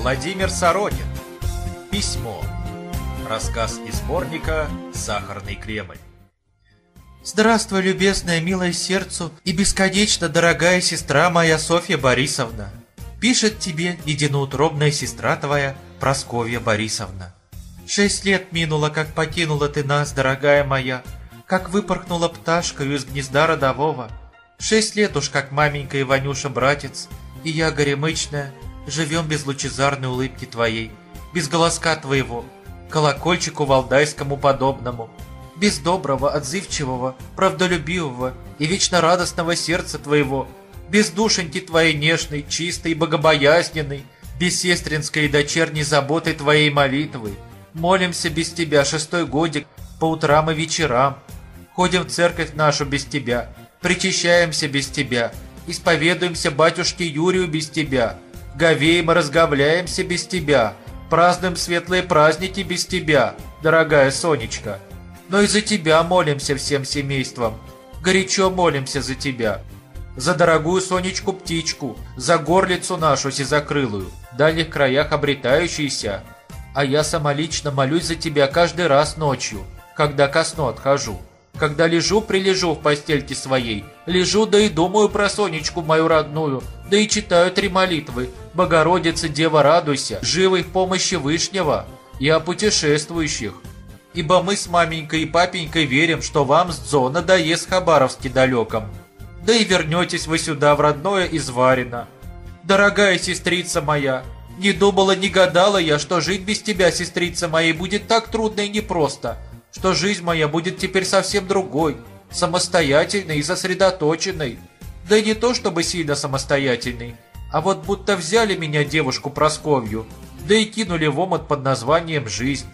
Владимир Сорокин. Письмо. Рассказ из сборника «Сахарный Кремль». Здравствуй, любезное, милое сердцу и бесконечно дорогая сестра моя Софья Борисовна. Пишет тебе единоутробная сестра твоя Просковья Борисовна. Шесть лет минуло, как покинула ты нас, дорогая моя, как выпорхнула пташкою из гнезда родового. Шесть лет уж, как маменька и Ванюша братец, и я, горемычная, живем без лучезарной улыбки твоей, без голоска твоего, колокольчику валдайскому подобному, без доброго, отзывчивого, правдолюбивого и вечно радостного сердца твоего, без душеньки твоей нежной, чистой и богобоязненной, без сестринской и дочерней заботы твоей молитвы. Молимся без тебя шестой годик по утрам и вечерам. Ходим в церковь нашу без тебя, причащаемся без тебя, исповедуемся батюшке Юрию без тебя, говеем и разговляемся без тебя, празднуем светлые праздники без тебя, дорогая Сонечка. Но и за тебя молимся всем семейством, горячо молимся за тебя. За дорогую Сонечку-птичку, за горлицу нашу сизокрылую, в дальних краях обретающуюся. А я самолично молюсь за тебя каждый раз ночью, когда ко сну отхожу. Когда лежу-прилежу в постельке своей, лежу да и думаю про Сонечку мою родную, да и читаю три молитвы. Богородица, Дева, радуйся, живой в помощи Вышнего и о путешествующих. Ибо мы с маменькой и папенькой верим, что вам с Дзо надоест Хабаровски далеком. Да и вернетесь вы сюда в родное Изварино. Дорогая сестрица моя, не думала, не гадала я, что жить без тебя, сестрица моей, будет так трудно и непросто, что жизнь моя будет теперь совсем другой, самостоятельной и сосредоточенной. Да и не то, чтобы сильно самостоятельной, а вот будто взяли меня девушку Просковью, да и кинули в омут под названием «Жизнь».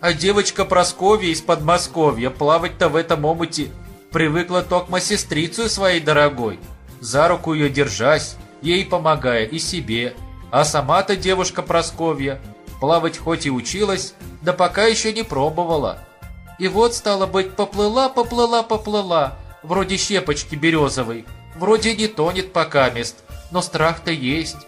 А девочка Просковья из Подмосковья плавать-то в этом омуте привыкла токмо сестрицу своей дорогой, за руку ее держась, ей помогая и себе. А сама-то девушка Просковья плавать хоть и училась, да пока еще не пробовала. И вот, стало быть, поплыла, поплыла, поплыла, вроде щепочки березовой, вроде не тонет пока мест, но страх-то есть.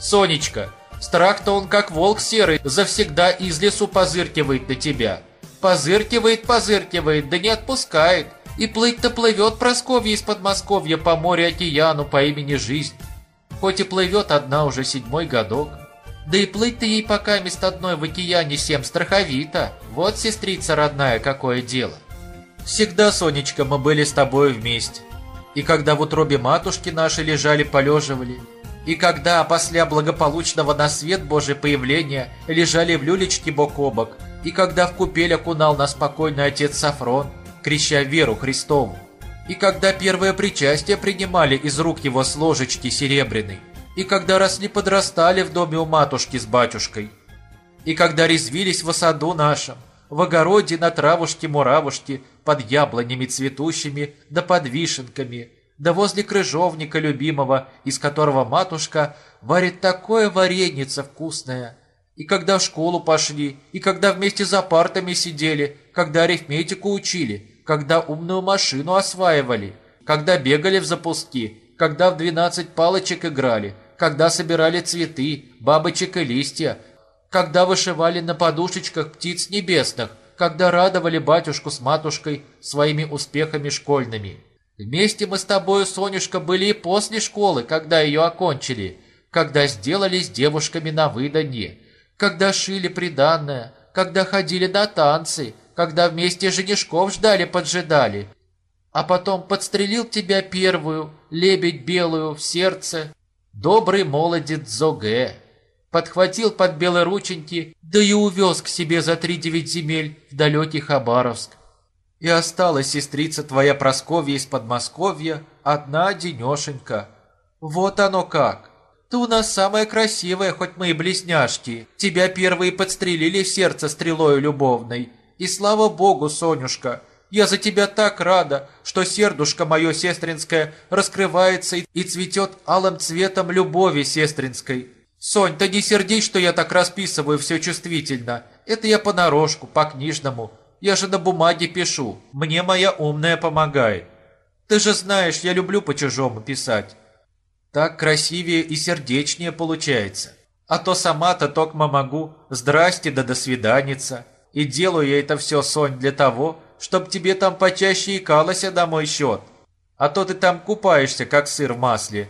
Сонечка, страх-то он как волк серый, завсегда из лесу позыркивает на тебя. Позыркивает, позыркивает, да не отпускает. И плыть-то плывет Просковья из Подмосковья по морю-океану по имени Жизнь. Хоть и плывет одна уже седьмой годок. Да и плыть-то ей пока мест одной в океане всем страховито. Вот, сестрица родная, какое дело. Всегда, Сонечка, мы были с тобой вместе. И когда в утробе матушки наши лежали-полеживали, и когда после благополучного на свет Божий появления лежали в люлечке бок о бок, и когда в купель окунал нас спокойный отец Сафрон, креща веру Христову, и когда первое причастие принимали из рук его с ложечки серебряной, и когда росли-подрастали в доме у матушки с батюшкой, и когда резвились в саду нашем, в огороде на травушке-муравушке, под яблонями цветущими, да под вишенками, да возле крыжовника любимого, из которого матушка варит такое варенице вкусное. И когда в школу пошли, и когда вместе за партами сидели, когда арифметику учили, когда умную машину осваивали, когда бегали в запуски, когда в двенадцать палочек играли, когда собирали цветы, бабочек и листья, когда вышивали на подушечках птиц небесных, когда радовали батюшку с матушкой своими успехами школьными. Вместе мы с тобою, Сонюшка, были и после школы, когда ее окончили, когда сделались девушками на выданье, когда шили приданное, когда ходили на танцы, когда вместе женишков ждали-поджидали. А потом подстрелил тебя первую, лебедь белую, в сердце, добрый молодец Зоге подхватил под белые рученьки, да и увез к себе за три девять земель в далекий Хабаровск. И осталась сестрица твоя Просковья из Подмосковья, одна денешенька. Вот оно как. Ты у нас самая красивая, хоть мы и близняшки. Тебя первые подстрелили в сердце стрелою любовной. И слава богу, Сонюшка, я за тебя так рада, что сердушка мое сестринское раскрывается и цветет алым цветом любови сестринской. «Сонь, ты не сердись, что я так расписываю все чувствительно. Это я понарошку, по-книжному. Я же на бумаге пишу. Мне моя умная помогает. Ты же знаешь, я люблю по-чужому писать. Так красивее и сердечнее получается. А то сама-то токмо могу, здрасте да до свиданица. И делаю я это все, Сонь, для того, чтоб тебе там почаще икалося на мой счет. А то ты там купаешься, как сыр в масле.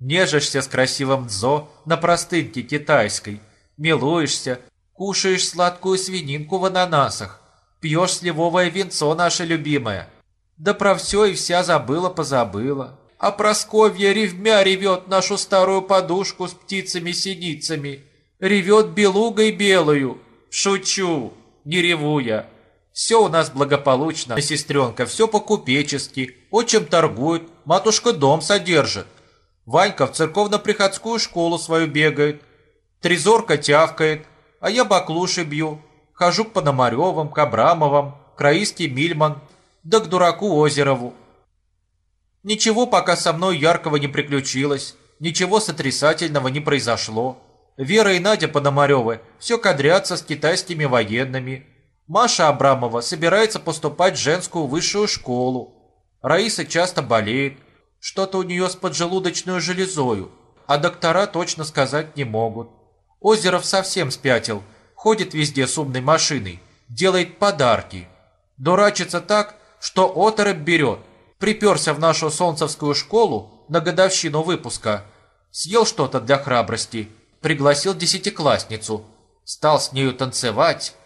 Нежишься с красивым дзо на простынке китайской. Милуешься, кушаешь сладкую свининку в ананасах. Пьешь сливовое винцо наше любимое. Да про все и вся забыла-позабыла. А Просковья ревмя ревет нашу старую подушку с птицами-синицами. Ревет белугой белую. Шучу, не реву я. Все у нас благополучно, сестренка, все по-купечески. Отчим торгует, матушка дом содержит. Ванька в церковно-приходскую школу свою бегает. Трезорка тявкает, а я баклуши бью. Хожу к Пономаревым, к Абрамовым, к Раиске Мильман, да к дураку Озерову. Ничего пока со мной яркого не приключилось, ничего сотрясательного не произошло. Вера и Надя Пономаревы все кадрятся с китайскими военными. Маша Абрамова собирается поступать в женскую высшую школу. Раиса часто болеет, что-то у нее с поджелудочной железою, а доктора точно сказать не могут. Озеров совсем спятил, ходит везде с умной машиной, делает подарки. Дурачится так, что оторопь берет. Приперся в нашу солнцевскую школу на годовщину выпуска. Съел что-то для храбрости, пригласил десятиклассницу. Стал с нею танцевать.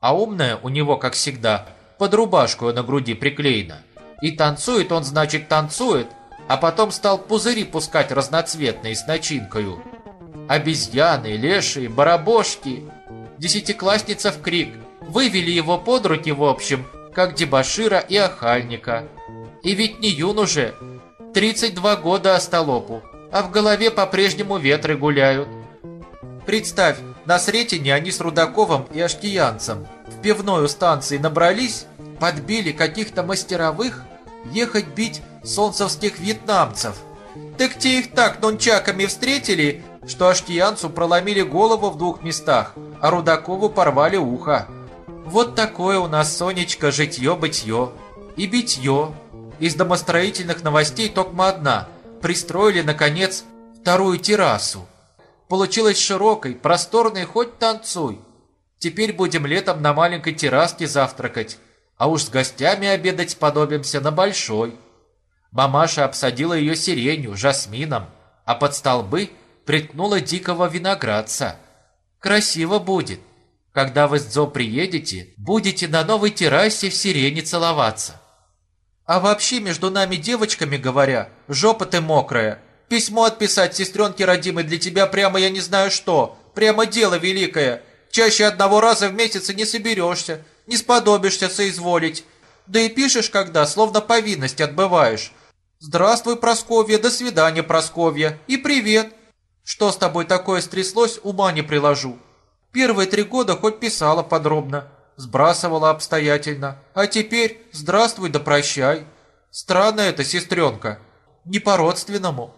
А умная у него, как всегда, под рубашку на груди приклеена. И танцует он, значит, танцует, а потом стал пузыри пускать разноцветные с начинкою. Обезьяны, лешие, барабошки. Десятиклассница в крик. Вывели его под руки, в общем, как дебошира и охальника. И ведь не юн уже. 32 года остолопу, а в голове по-прежнему ветры гуляют. Представь, на Сретене они с Рудаковым и Аштиянцем в пивную станции набрались, подбили каких-то мастеровых ехать бить солнцевских вьетнамцев. Так те их так нончаками встретили, что Аштиянцу проломили голову в двух местах, а Рудакову порвали ухо. Вот такое у нас, Сонечка, житье-бытье. И битье. Из домостроительных новостей только одна. Пристроили, наконец, вторую террасу. Получилось широкой, просторной, хоть танцуй. Теперь будем летом на маленькой терраске завтракать, а уж с гостями обедать сподобимся на большой. Мамаша обсадила ее сиренью, жасмином, а под столбы приткнула дикого виноградца. Красиво будет. Когда вы с Дзо приедете, будете на новой террасе в сирене целоваться. А вообще, между нами девочками говоря, жопа ты мокрая. Письмо отписать сестренке родимой для тебя прямо я не знаю что. Прямо дело великое. Чаще одного раза в месяц и не соберешься, не сподобишься соизволить. Да и пишешь когда, словно повинность отбываешь. «Здравствуй, Просковья, до свидания, Просковья, и привет!» Что с тобой такое стряслось, ума не приложу. Первые три года хоть писала подробно, сбрасывала обстоятельно, а теперь здравствуй да прощай. Странно это, сестренка, не по-родственному.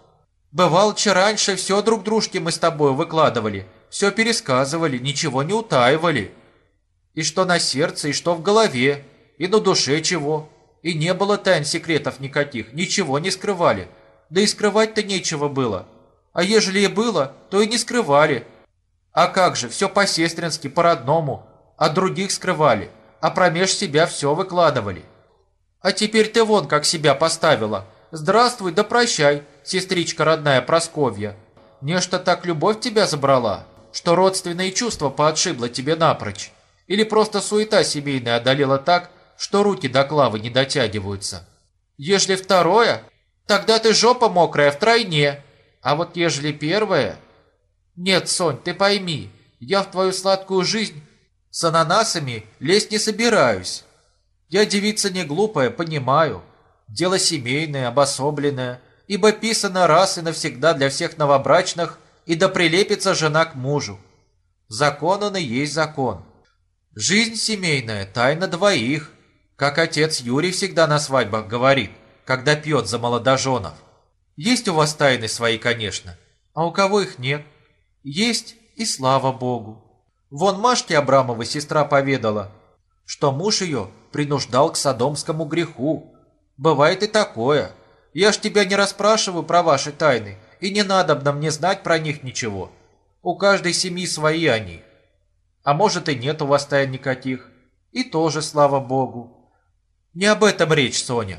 Бывалче раньше все друг дружке мы с тобой выкладывали, все пересказывали, ничего не утаивали. И что на сердце, и что в голове, и на душе чего. И не было тайн секретов никаких, ничего не скрывали. Да и скрывать-то нечего было. А ежели и было, то и не скрывали. А как же, все по-сестрински, по-родному. А других скрывали, а промеж себя все выкладывали. А теперь ты вон как себя поставила. Здравствуй да прощай, сестричка родная Просковья. Нечто так любовь тебя забрала, что родственные чувства поотшибло тебе напрочь. Или просто суета семейная одолела так, что руки до клавы не дотягиваются. Ежели второе, тогда ты жопа мокрая втройне. А вот ежели первое... Нет, Сонь, ты пойми, я в твою сладкую жизнь с ананасами лезть не собираюсь. Я девица не глупая, понимаю. Дело семейное, обособленное, ибо писано раз и навсегда для всех новобрачных, и да прилепится жена к мужу. Закон он и есть закон. Жизнь семейная – тайна двоих, как отец Юрий всегда на свадьбах говорит, когда пьет за молодоженов. Есть у вас тайны свои, конечно, а у кого их нет? Есть и слава Богу. Вон Машке Абрамовой сестра поведала, что муж ее принуждал к садомскому греху. Бывает и такое. Я ж тебя не расспрашиваю про ваши тайны, и не надо мне знать про них ничего. У каждой семьи свои они. А может и нет у вас тайн никаких. И тоже, слава богу. Не об этом речь, Соня.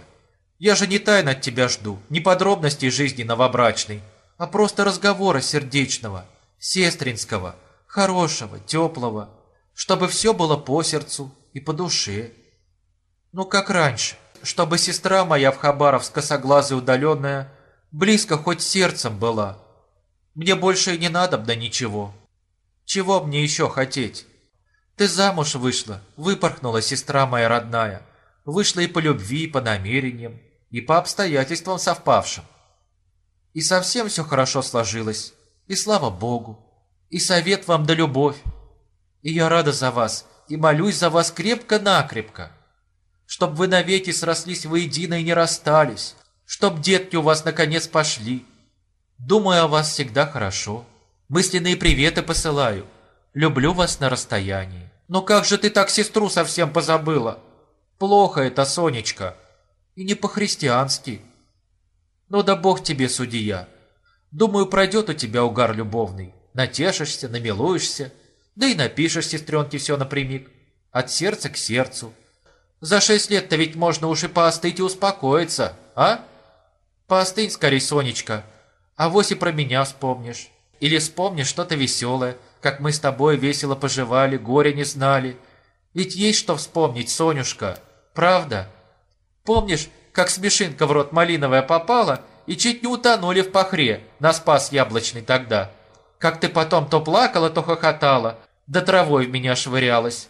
Я же не тайн от тебя жду, не подробностей жизни новобрачной, а просто разговора сердечного, сестринского, хорошего, теплого, чтобы все было по сердцу и по душе. Ну, как раньше, чтобы сестра моя в Хабаровск косоглазая удаленная близко хоть сердцем была. Мне больше и не надо да ничего. Чего мне еще хотеть? Ты замуж вышла, выпорхнула сестра моя родная. Вышла и по любви, и по намерениям, и по обстоятельствам совпавшим. И совсем все хорошо сложилось, и слава Богу, и совет вам да любовь. И я рада за вас, и молюсь за вас крепко-накрепко, чтоб вы навеки срослись воедино и не расстались, чтоб детки у вас наконец пошли. Думаю о вас всегда хорошо, мысленные приветы посылаю, люблю вас на расстоянии. Но как же ты так сестру совсем позабыла? Плохо это, Сонечка, и не по-христиански. Ну да бог тебе судья. Думаю, пройдет у тебя угар любовный. Натешишься, намилуешься, да и напишешь сестренке все напрямик. От сердца к сердцу. За шесть лет-то ведь можно уж и поостыть и успокоиться, а? Поостынь скорей, Сонечка, а вось и про меня вспомнишь. Или вспомнишь что-то веселое, как мы с тобой весело поживали, горе не знали. Ведь есть что вспомнить, Сонюшка, правда? Помнишь, как смешинка в рот малиновая попала и чуть не утонули в пахре на спас яблочный тогда? Как ты потом то плакала, то хохотала, да травой в меня швырялась.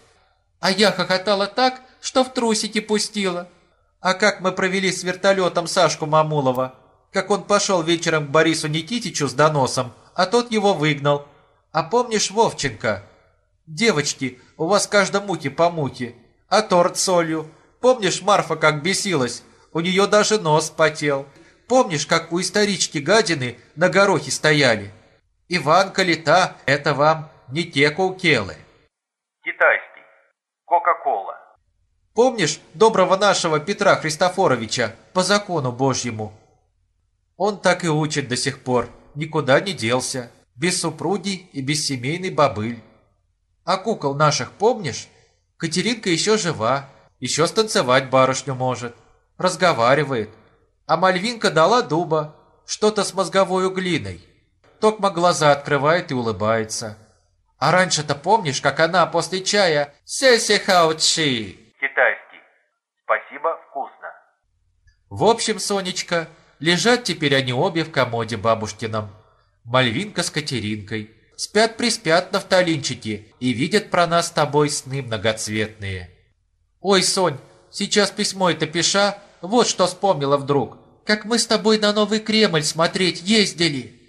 А я хохотала так, что в трусики пустила. А как мы провели с вертолетом Сашку Мамулова? Как он пошел вечером к Борису Никитичу с доносом, а тот его выгнал. А помнишь Вовченко? Девочки, у вас каждой муки по муке. А торт солью? Помнишь, Марфа как бесилась? У нее даже нос потел. Помнишь, как у исторички гадины на горохе стояли? Иванка лета, это вам не те каукелы. Китайский. Кока-кола. Помнишь доброго нашего Петра Христофоровича по закону Божьему? Он так и учит до сих пор, никуда не делся, без супруги и без семейной бабыль. А кукол наших помнишь? Катеринка еще жива, еще станцевать барышню может, разговаривает. А Мальвинка дала дуба, что-то с мозговой глиной. Токма глаза открывает и улыбается. А раньше-то помнишь, как она после чая «Сеси хаучи» В общем, Сонечка, лежат теперь они обе в комоде бабушкином. Мальвинка с Катеринкой. Спят-приспят нафталинчики и видят про нас с тобой сны многоцветные. Ой, Сонь, сейчас письмо это пиша, вот что вспомнила вдруг. Как мы с тобой на Новый Кремль смотреть ездили.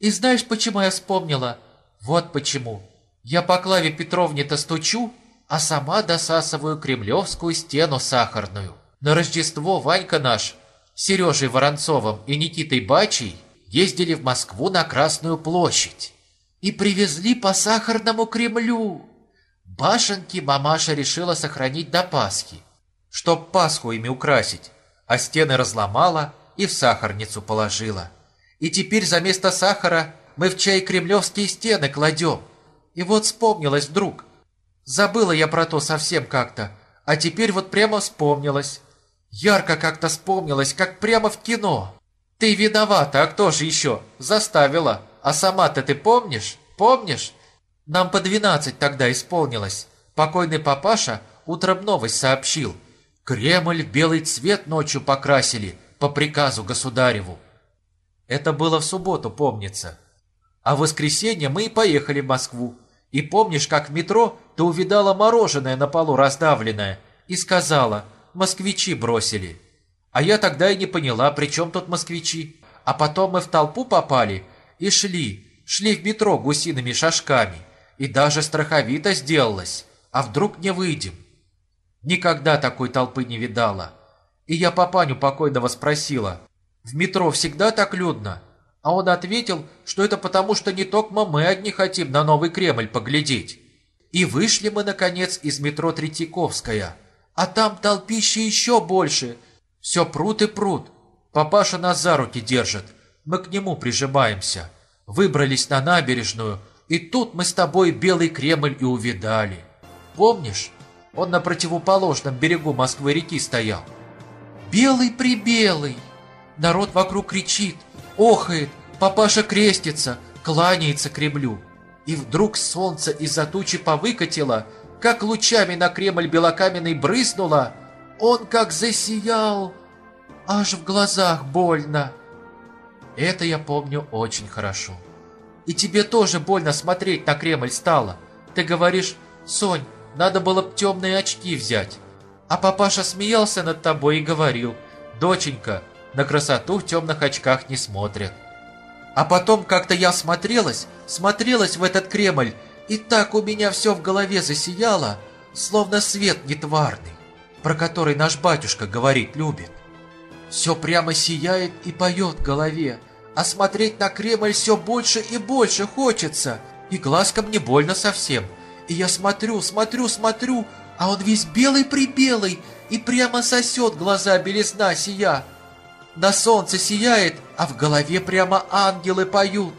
И знаешь, почему я вспомнила? Вот почему. Я по Клаве Петровне-то стучу, а сама досасываю кремлевскую стену сахарную. На Рождество Ванька наш, Сережей Воронцовым и Никитой Бачей ездили в Москву на Красную площадь и привезли по сахарному Кремлю. Башенки мамаша решила сохранить до Пасхи, чтоб Пасху ими украсить, а стены разломала и в сахарницу положила. И теперь за место сахара мы в чай кремлевские стены кладем. И вот вспомнилось вдруг. Забыла я про то совсем как-то, а теперь вот прямо вспомнилось. Ярко как-то вспомнилось, как прямо в кино. Ты виновата, а кто же еще? Заставила. А сама-то ты помнишь? Помнишь? Нам по двенадцать тогда исполнилось. Покойный папаша утром новость сообщил. Кремль в белый цвет ночью покрасили по приказу государеву. Это было в субботу, помнится. А в воскресенье мы и поехали в Москву. И помнишь, как в метро ты увидала мороженое на полу раздавленное и сказала «москвичи бросили». А я тогда и не поняла, при чем тут москвичи. А потом мы в толпу попали и шли, шли в метро гусиными шажками. И даже страховито сделалось. А вдруг не выйдем? Никогда такой толпы не видала. И я папаню покойного спросила, в метро всегда так людно?» А он ответил, что это потому, что не только мы одни хотим на Новый Кремль поглядеть. И вышли мы, наконец, из метро Третьяковская. А там толпище еще больше. Все пруд и пруд. Папаша нас за руки держит. Мы к нему прижимаемся. Выбрались на набережную. И тут мы с тобой Белый Кремль и увидали. Помнишь, он на противоположном берегу Москвы-реки стоял. Белый-прибелый! Народ вокруг кричит, охает, папаша крестится, кланяется Кремлю. И вдруг солнце из-за тучи повыкатило, как лучами на Кремль белокаменный брызнуло, он как засиял, аж в глазах больно. Это я помню очень хорошо. И тебе тоже больно смотреть на Кремль стало. Ты говоришь, Сонь, надо было б темные очки взять. А папаша смеялся над тобой и говорил, доченька, на красоту в темных очках не смотрят. А потом как-то я смотрелась, смотрелась в этот Кремль, и так у меня все в голове засияло, словно свет нетварный, про который наш батюшка говорить любит. Все прямо сияет и поет в голове, а смотреть на Кремль все больше и больше хочется, и глазкам не больно совсем. И я смотрю, смотрю, смотрю, а он весь белый-прибелый и прямо сосет глаза белизна сия. На солнце сияет, а в голове прямо ангелы поют.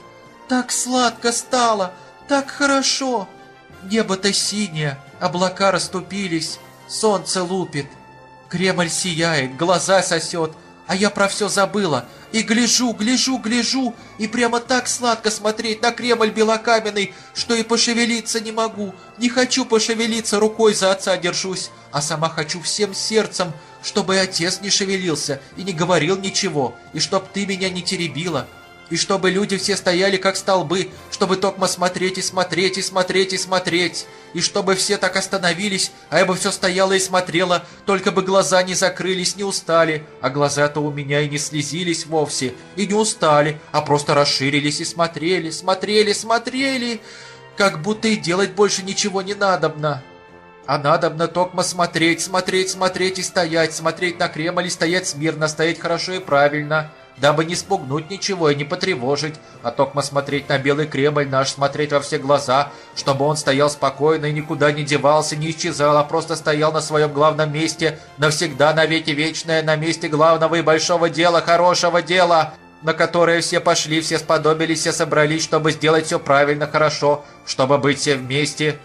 Так сладко стало, так хорошо. Небо-то синее, облака расступились, солнце лупит. Кремль сияет, глаза сосет, а я про все забыла. И гляжу, гляжу, гляжу, и прямо так сладко смотреть на Кремль белокаменный, что и пошевелиться не могу. Не хочу пошевелиться, рукой за отца держусь, а сама хочу всем сердцем, чтобы отец не шевелился и не говорил ничего, и чтоб ты меня не теребила, и чтобы люди все стояли как столбы, чтобы токмо смотреть и смотреть и смотреть и смотреть, и чтобы все так остановились, а я бы все стояла и смотрела, только бы глаза не закрылись, не устали, а глаза-то у меня и не слезились вовсе, и не устали, а просто расширились и смотрели, смотрели, смотрели, как будто и делать больше ничего не надобно. А надобно токмо смотреть, смотреть, смотреть и стоять, смотреть на Кремль и стоять смирно, стоять хорошо и правильно, дабы не спугнуть ничего и не потревожить, а токмо смотреть на Белый Кремль наш, смотреть во все глаза, чтобы он стоял спокойно и никуда не девался, не исчезал, а просто стоял на своем главном месте, навсегда, навеки вечное, на месте главного и большого дела, хорошего дела, на которое все пошли, все сподобились, все собрались, чтобы сделать все правильно, хорошо, чтобы быть все вместе,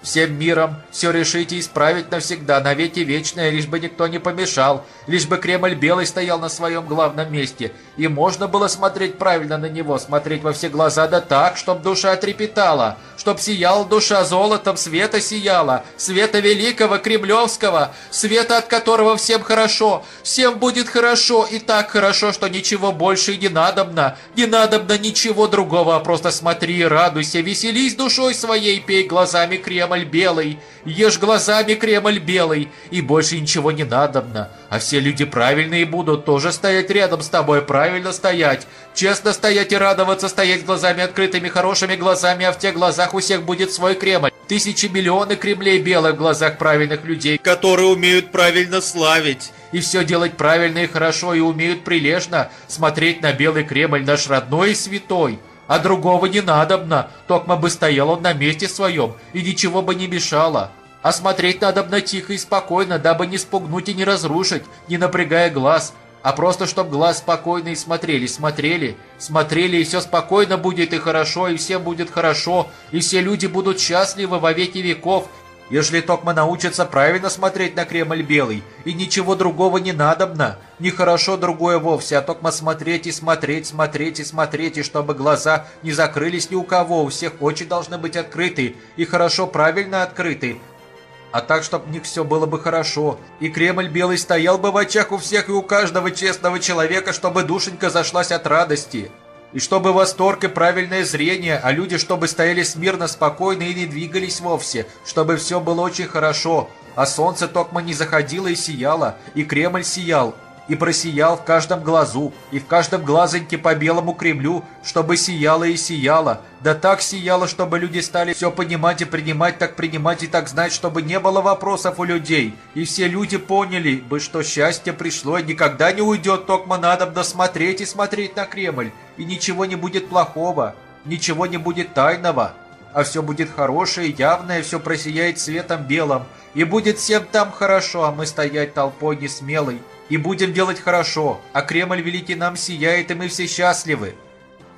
Всем миром все решить и исправить навсегда, навеки вечное, лишь бы никто не помешал, лишь бы Кремль белый стоял на своем главном месте, и можно было смотреть правильно на него, смотреть во все глаза да так, чтоб душа трепетала, чтоб сияла душа золотом, света сияла, света великого кремлевского, света, от которого всем хорошо, всем будет хорошо и так хорошо, что ничего больше и не надобно, не надобно ничего другого, а просто смотри радуйся, веселись душой своей, пей глазами Кремль, Кремль белый, ешь глазами Кремль белый, и больше ничего не надобно. А все люди правильные будут тоже стоять рядом с тобой, правильно стоять. Честно стоять и радоваться, стоять глазами открытыми, хорошими глазами, а в тех глазах у всех будет свой Кремль. Тысячи миллионы Кремлей белых в глазах правильных людей, которые умеют правильно славить. И все делать правильно и хорошо, и умеют прилежно смотреть на Белый Кремль, наш родной и святой а другого не надобно, токмо бы стоял он на месте своем, и ничего бы не мешало. А смотреть надобно тихо и спокойно, дабы не спугнуть и не разрушить, не напрягая глаз, а просто чтоб глаз спокойно и смотрели, смотрели, смотрели, и все спокойно будет и хорошо, и всем будет хорошо, и все люди будут счастливы во веки веков, Ежели Токма научится правильно смотреть на Кремль белый, и ничего другого не надобно, не хорошо другое вовсе, а Токма смотреть и смотреть, смотреть и смотреть, и чтобы глаза не закрылись ни у кого, у всех очи должны быть открыты, и хорошо правильно открыты, а так, чтобы в них все было бы хорошо, и Кремль белый стоял бы в очах у всех и у каждого честного человека, чтобы душенька зашлась от радости. И чтобы восторг и правильное зрение, а люди чтобы стояли смирно, спокойно и не двигались вовсе, чтобы все было очень хорошо, а солнце токмо не заходило и сияло, и Кремль сиял, и просиял в каждом глазу, и в каждом глазоньке по белому Кремлю, чтобы сияло и сияло, да так сияло, чтобы люди стали все понимать и принимать, так принимать и так знать, чтобы не было вопросов у людей, и все люди поняли бы, что счастье пришло и никогда не уйдет, токмо надо досмотреть и смотреть на Кремль, и ничего не будет плохого, ничего не будет тайного, а все будет хорошее, явное, все просияет светом белым, и будет всем там хорошо, а мы стоять толпой несмелой, и будем делать хорошо, а Кремль великий нам сияет, и мы все счастливы.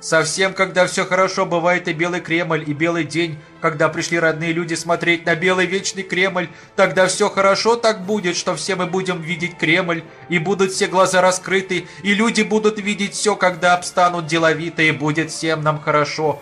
Совсем, когда все хорошо, бывает и белый Кремль, и белый день, когда пришли родные люди смотреть на белый вечный Кремль, тогда все хорошо так будет, что все мы будем видеть Кремль, и будут все глаза раскрыты, и люди будут видеть все, когда обстанут деловито, и будет всем нам хорошо.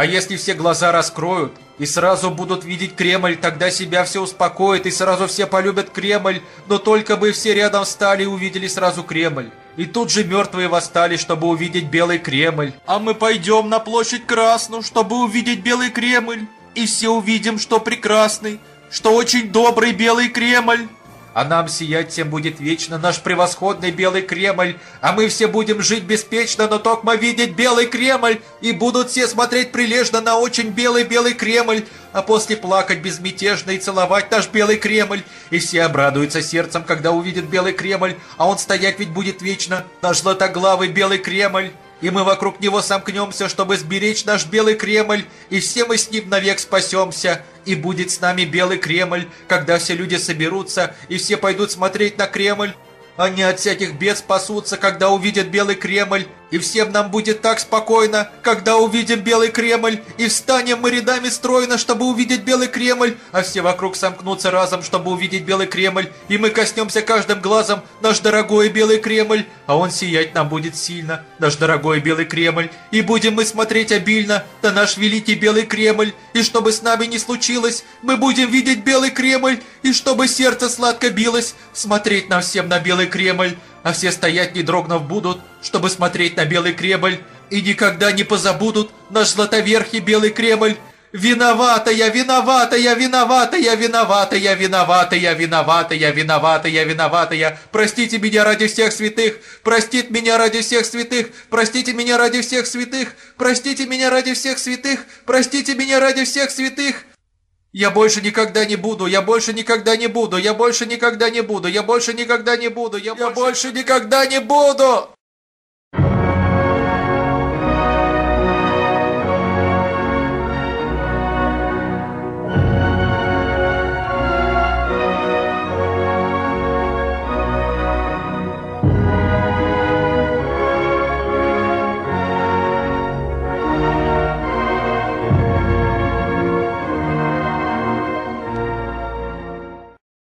А если все глаза раскроют, и сразу будут видеть Кремль, тогда себя все успокоит, и сразу все полюбят Кремль, но только бы все рядом встали и увидели сразу Кремль. И тут же мертвые восстали, чтобы увидеть Белый Кремль. А мы пойдем на площадь Красную, чтобы увидеть Белый Кремль. И все увидим, что прекрасный, что очень добрый Белый Кремль. А нам сиять всем будет вечно наш превосходный Белый Кремль, а мы все будем жить беспечно, но только видеть Белый Кремль, и будут все смотреть прилежно на очень белый-белый Кремль, а после плакать безмятежно и целовать наш Белый Кремль. И все обрадуются сердцем, когда увидят Белый Кремль, а он стоять ведь будет вечно, наш златоглавый Белый Кремль и мы вокруг него сомкнемся, чтобы сберечь наш Белый Кремль, и все мы с ним навек спасемся, и будет с нами Белый Кремль, когда все люди соберутся, и все пойдут смотреть на Кремль. Они от всяких бед спасутся, когда увидят Белый Кремль, и всем нам будет так спокойно, когда увидим Белый Кремль, и встанем мы рядами стройно, чтобы увидеть Белый Кремль, а все вокруг сомкнутся разом, чтобы увидеть Белый Кремль, и мы коснемся каждым глазом наш дорогой Белый Кремль, а он сиять нам будет сильно, наш дорогой Белый Кремль, и будем мы смотреть обильно на наш великий Белый Кремль, и чтобы с нами не случилось, мы будем видеть Белый Кремль, и чтобы сердце сладко билось, смотреть нам всем на Белый Кремль, а все стоять не дрогнув будут, чтобы смотреть на Белый Кремль, и никогда не позабудут наш златоверхий Белый Кремль. Виновата я, виновата я, виновата я, виновата я, виновата я, виновата я, виновата я, виновата я. Простите меня ради всех святых, простит меня ради всех святых, простите меня ради всех святых, простите меня ради всех святых, простите меня ради всех святых. Я больше никогда не буду, я больше никогда не буду, я больше никогда не буду, я больше никогда не буду, я, больше никогда не буду!